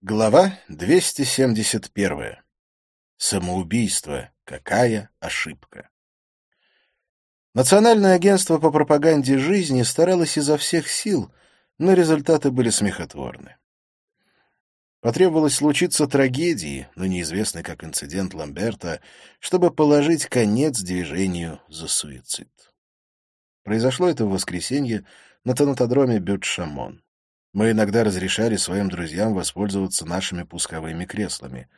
Глава 271. Самоубийство. Какая ошибка. Национальное агентство по пропаганде жизни старалось изо всех сил, но результаты были смехотворны. Потребовалось случиться трагедии, но неизвестной как инцидент Ламберта, чтобы положить конец движению за суицид. Произошло это в воскресенье на танатодроме Бют-Шамон. Мы иногда разрешали своим друзьям воспользоваться нашими пусковыми креслами.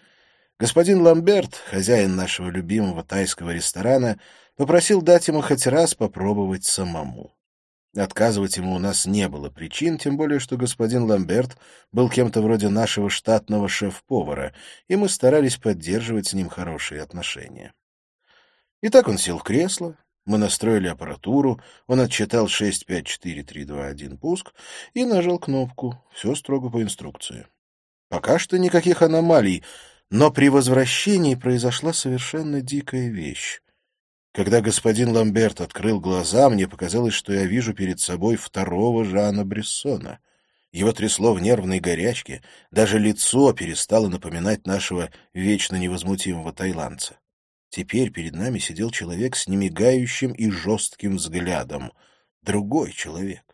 Господин Ламберт, хозяин нашего любимого тайского ресторана, попросил дать ему хоть раз попробовать самому. Отказывать ему у нас не было причин, тем более, что господин Ламберт был кем-то вроде нашего штатного шеф-повара, и мы старались поддерживать с ним хорошие отношения. Итак, он сел в кресло, мы настроили аппаратуру, он отчитал 65431 пуск и нажал кнопку. Все строго по инструкции. Пока что никаких аномалий, но при возвращении произошла совершенно дикая вещь. Когда господин Ламберт открыл глаза, мне показалось, что я вижу перед собой второго Жана Брессона. Его трясло в нервной горячке, даже лицо перестало напоминать нашего вечно невозмутимого тайландца. Теперь перед нами сидел человек с немигающим и жестким взглядом. Другой человек.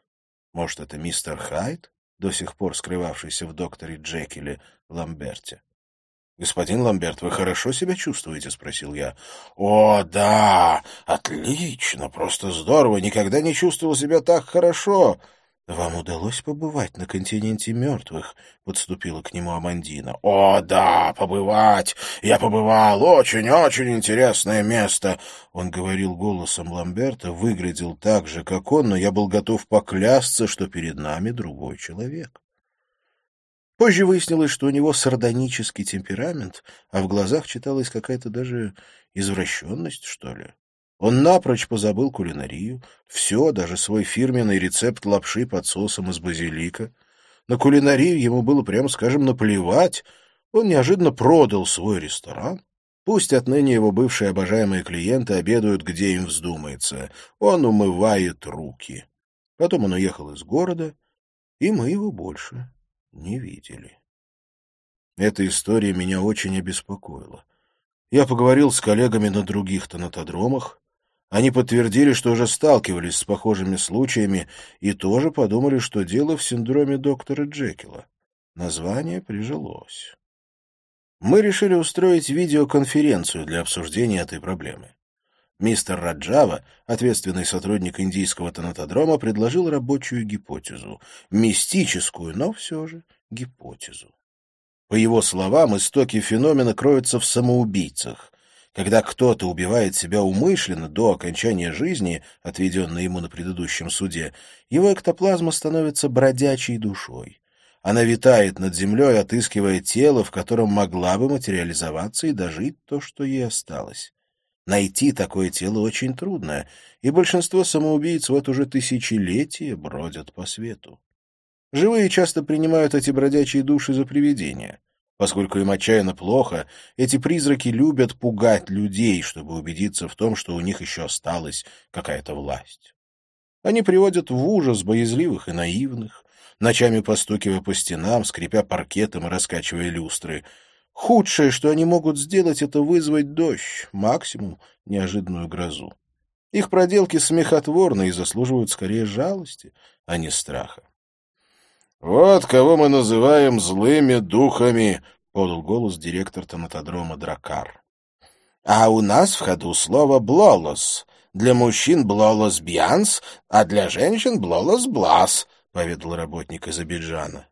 Может, это мистер Хайд, до сих пор скрывавшийся в докторе Джекиле Ламберте? «Господин Ламберт, вы хорошо себя чувствуете?» — спросил я. «О, да! Отлично! Просто здорово! Никогда не чувствовал себя так хорошо!» «Вам удалось побывать на континенте мертвых?» — подступила к нему Амандина. «О, да, побывать! Я побывал! Очень-очень интересное место!» Он говорил голосом Ламберта, выглядел так же, как он, но я был готов поклясться, что перед нами другой человек. Позже выяснилось, что у него сардонический темперамент, а в глазах читалась какая-то даже извращенность, что ли. Он напрочь позабыл кулинарию, все, даже свой фирменный рецепт лапши под соусом из базилика. На кулинарию ему было, прямо скажем, наплевать. Он неожиданно продал свой ресторан. Пусть отныне его бывшие обожаемые клиенты обедают, где им вздумается. Он умывает руки. Потом он уехал из города, и мы его больше не видели. Эта история меня очень обеспокоила. Я поговорил с коллегами на других тонатодромах, они подтвердили, что уже сталкивались с похожими случаями и тоже подумали, что дело в синдроме доктора Джекила. Название прижилось. Мы решили устроить видеоконференцию для обсуждения этой проблемы. Мистер Раджава, ответственный сотрудник индийского тонатодрома, предложил рабочую гипотезу. Мистическую, но все же гипотезу. По его словам, истоки феномена кроются в самоубийцах. Когда кто-то убивает себя умышленно до окончания жизни, отведенной ему на предыдущем суде, его эктоплазма становится бродячей душой. Она витает над землей, отыскивая тело, в котором могла бы материализоваться и дожить то, что ей осталось. Найти такое тело очень трудно, и большинство самоубийц вот уже тысячелетия бродят по свету. Живые часто принимают эти бродячие души за привидения. Поскольку им отчаянно плохо, эти призраки любят пугать людей, чтобы убедиться в том, что у них еще осталась какая-то власть. Они приводят в ужас боязливых и наивных, ночами постукивая по стенам, скрипя паркетом и раскачивая люстры. Худшее, что они могут сделать, это вызвать дождь, максимум неожиданную грозу. Их проделки смехотворны и заслуживают скорее жалости, а не страха. «Вот кого мы называем злыми духами», — подал голос директор тонатодрома Дракар. «А у нас в ходу слово «блолос». Для мужчин «блолос бьянс», а для женщин «блолос блас», — поведал работник из Абиджана.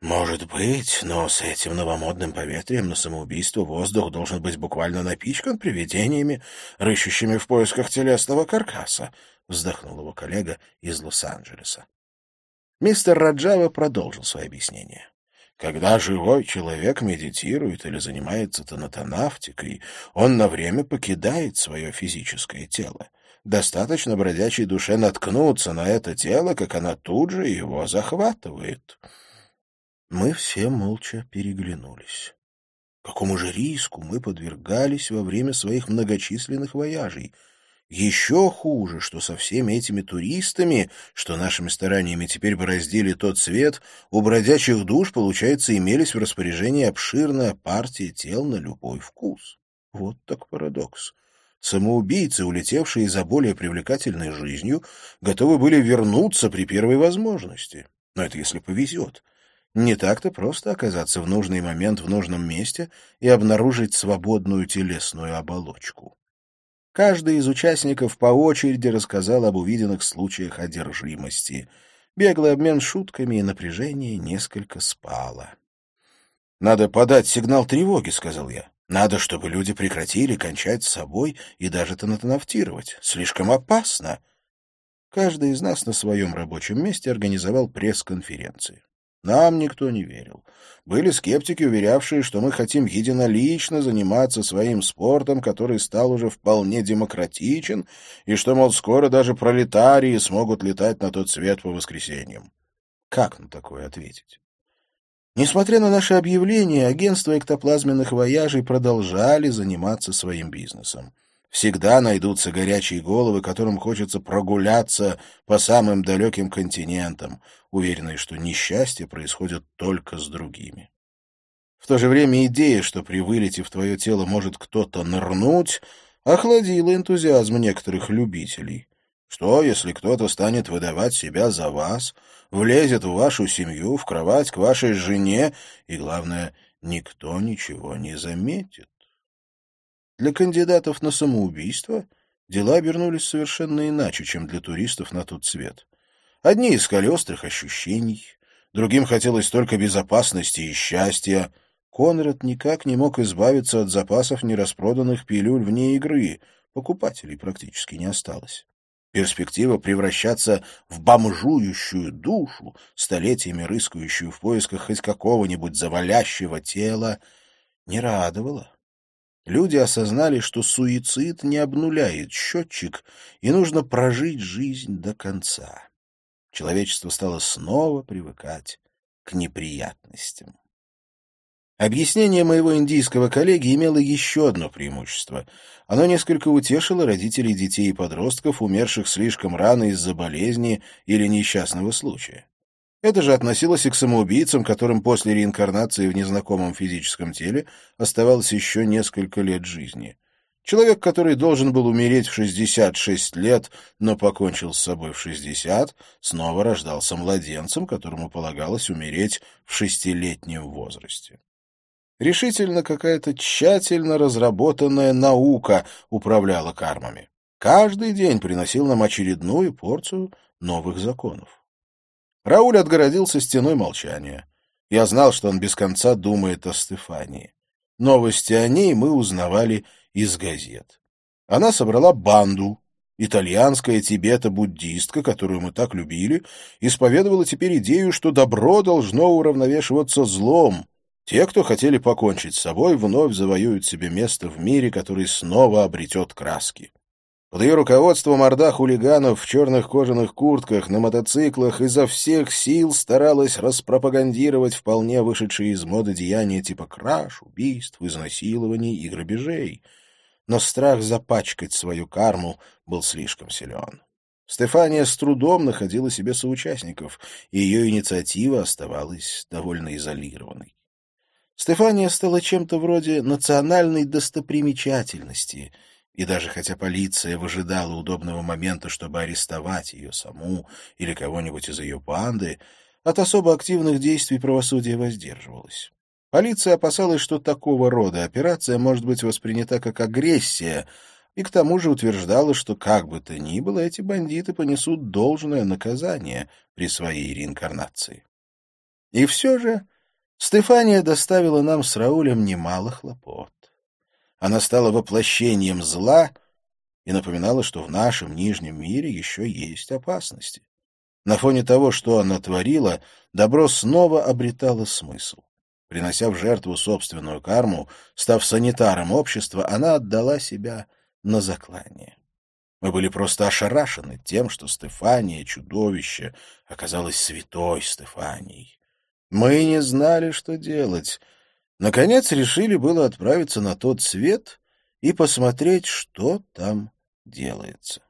«Может быть, но с этим новомодным поветрием на самоубийство воздух должен быть буквально напичкан привидениями, рыщущими в поисках телесного каркаса», — вздохнул его коллега из Лос-Анджелеса. Мистер Раджава продолжил свое объяснение. Когда живой человек медитирует или занимается тонатонавтикой, он на время покидает свое физическое тело. Достаточно бродячей душе наткнуться на это тело, как она тут же его захватывает. Мы все молча переглянулись. Какому же риску мы подвергались во время своих многочисленных вояжей? Еще хуже, что со всеми этими туристами, что нашими стараниями теперь бы раздели тот свет, у бродячих душ, получается, имелись в распоряжении обширная партия тел на любой вкус. Вот так парадокс. Самоубийцы, улетевшие за более привлекательной жизнью, готовы были вернуться при первой возможности. Но это если повезет. Не так-то просто оказаться в нужный момент в нужном месте и обнаружить свободную телесную оболочку. Каждый из участников по очереди рассказал об увиденных случаях одержимости. Беглый обмен шутками и напряжение несколько спало. «Надо подать сигнал тревоги», — сказал я. «Надо, чтобы люди прекратили кончать с собой и даже тонатонафтировать. Слишком опасно». Каждый из нас на своем рабочем месте организовал пресс-конференции. Нам никто не верил. Были скептики, уверявшие, что мы хотим единолично заниматься своим спортом, который стал уже вполне демократичен, и что, мол, скоро даже пролетарии смогут летать на тот свет по воскресеньям. Как на такое ответить? Несмотря на наши объявления, агентства эктоплазменных вояжей продолжали заниматься своим бизнесом. Всегда найдутся горячие головы, которым хочется прогуляться по самым далеким континентам, уверенные, что несчастье происходит только с другими. В то же время идея, что при вылете в твое тело может кто-то нырнуть, охладила энтузиазм некоторых любителей. Что, если кто-то станет выдавать себя за вас, влезет в вашу семью, в кровать к вашей жене, и, главное, никто ничего не заметит? Для кандидатов на самоубийство дела обернулись совершенно иначе, чем для туристов на тот свет. Одни искали острых ощущений, другим хотелось только безопасности и счастья. Конрад никак не мог избавиться от запасов нераспроданных пилюль вне игры, покупателей практически не осталось. Перспектива превращаться в бомжующую душу, столетиями рыскающую в поисках хоть какого-нибудь завалящего тела, не радовала. Люди осознали, что суицид не обнуляет счетчик, и нужно прожить жизнь до конца. Человечество стало снова привыкать к неприятностям. Объяснение моего индийского коллеги имело еще одно преимущество. Оно несколько утешило родителей детей и подростков, умерших слишком рано из-за болезни или несчастного случая. Это же относилось и к самоубийцам, которым после реинкарнации в незнакомом физическом теле оставалось еще несколько лет жизни. Человек, который должен был умереть в 66 лет, но покончил с собой в 60, снова рождался младенцем, которому полагалось умереть в шестилетнем возрасте. Решительно какая-то тщательно разработанная наука управляла кармами. Каждый день приносил нам очередную порцию новых законов. Рауль отгородился стеной молчания. Я знал, что он без конца думает о Стефании. Новости о ней мы узнавали из газет. Она собрала банду. Итальянская тибета-буддистка, которую мы так любили, исповедовала теперь идею, что добро должно уравновешиваться злом. Те, кто хотели покончить с собой, вновь завоюют себе место в мире, который снова обретет краски. Под ее руководством орда хулиганов в черных кожаных куртках на мотоциклах изо всех сил старалась распропагандировать вполне вышедшие из моды деяния типа краж, убийств, изнасилований и грабежей. Но страх запачкать свою карму был слишком силен. Стефания с трудом находила себе соучастников, и ее инициатива оставалась довольно изолированной. Стефания стала чем-то вроде национальной достопримечательности — и даже хотя полиция выжидала удобного момента, чтобы арестовать ее саму или кого-нибудь из ее банды, от особо активных действий правосудие воздерживалась. Полиция опасалась, что такого рода операция может быть воспринята как агрессия, и к тому же утверждала, что как бы то ни было, эти бандиты понесут должное наказание при своей реинкарнации. И все же Стефания доставила нам с Раулем немало хлопот. Она стала воплощением зла и напоминала, что в нашем нижнем мире еще есть опасности. На фоне того, что она творила, добро снова обретало смысл. Принося в жертву собственную карму, став санитаром общества, она отдала себя на заклание. Мы были просто ошарашены тем, что Стефания, чудовище, оказалась святой Стефанией. Мы не знали, что делать — Наконец решили было отправиться на тот свет и посмотреть, что там делается.